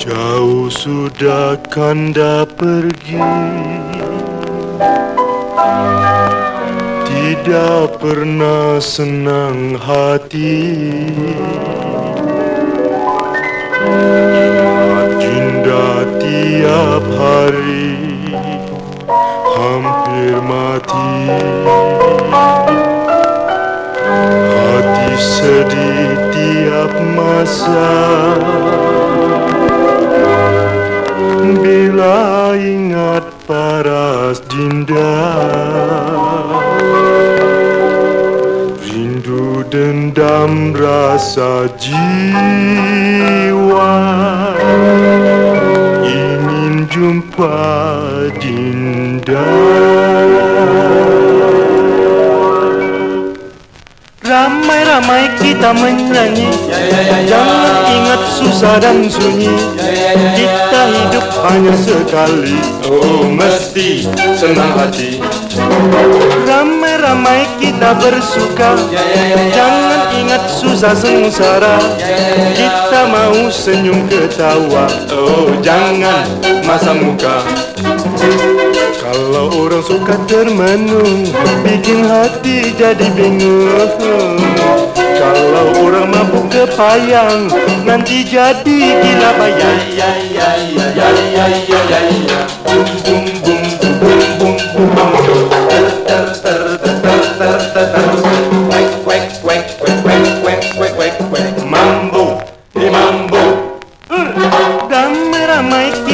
Jauh sudah kanda pergi. Tidak pernah senang hati. Jinda tiap hari Hampir mati dendam rasa jiwa Ingin jumpa dinda Ramai-ramai kita menyanyi. Jangan ingat susah dan sunyi. Kita hidup hanya sekali. Oh mesti senang hati. Ramai-ramai kita bersuka. Jangan sazung sara Kita mau senyum ketawa. Oh jangan masa muka. Kalau orang suka termenung Bikin hati jadi bingung. Kalau orang mabuk kepayang Nanti jadi gila. Bayang Ya ya ya ya ya ya ya ya Bum bum bum.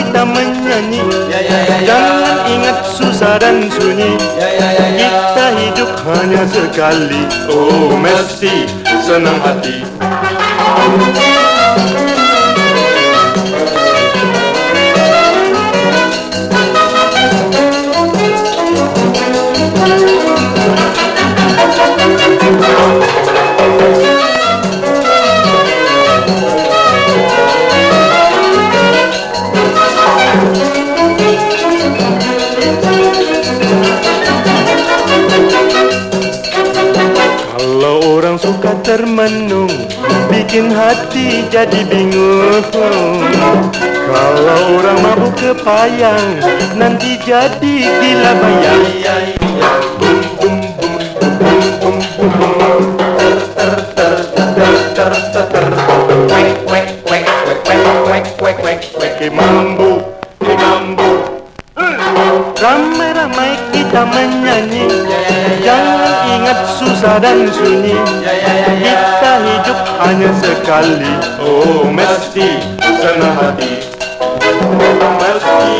Kita menyanyi. Jangan ingat susah dan sunyi. Kita hidup hanya sekali. Oh mesti senang hati. Kalau termenung Bikin hati jadi bingung. Kalau orang mabuk kepayang Nanti jadi gila bayang. Ramai-ramai kita menyanyi. Jangan ingat susah dan sunyi ya, ya, ya, Kita hidup hanya sekali. Oh mesti senang hati. Mesti